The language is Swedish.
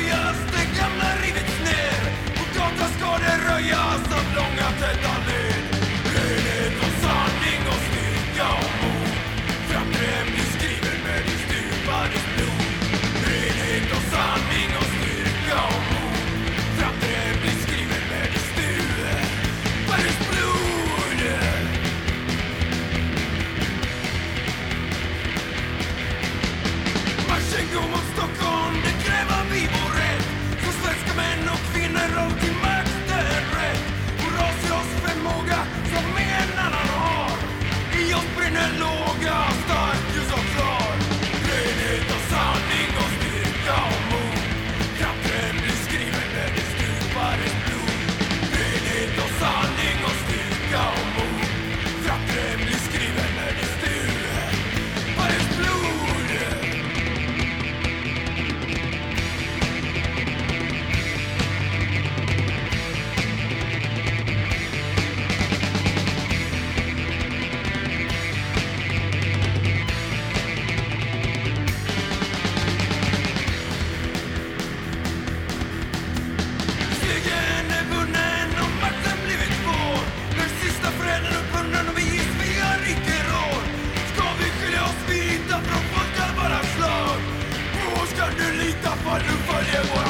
röjas, det gamla rivits ner. På gatan ska det röjas av långa täta Fun, fun, fun,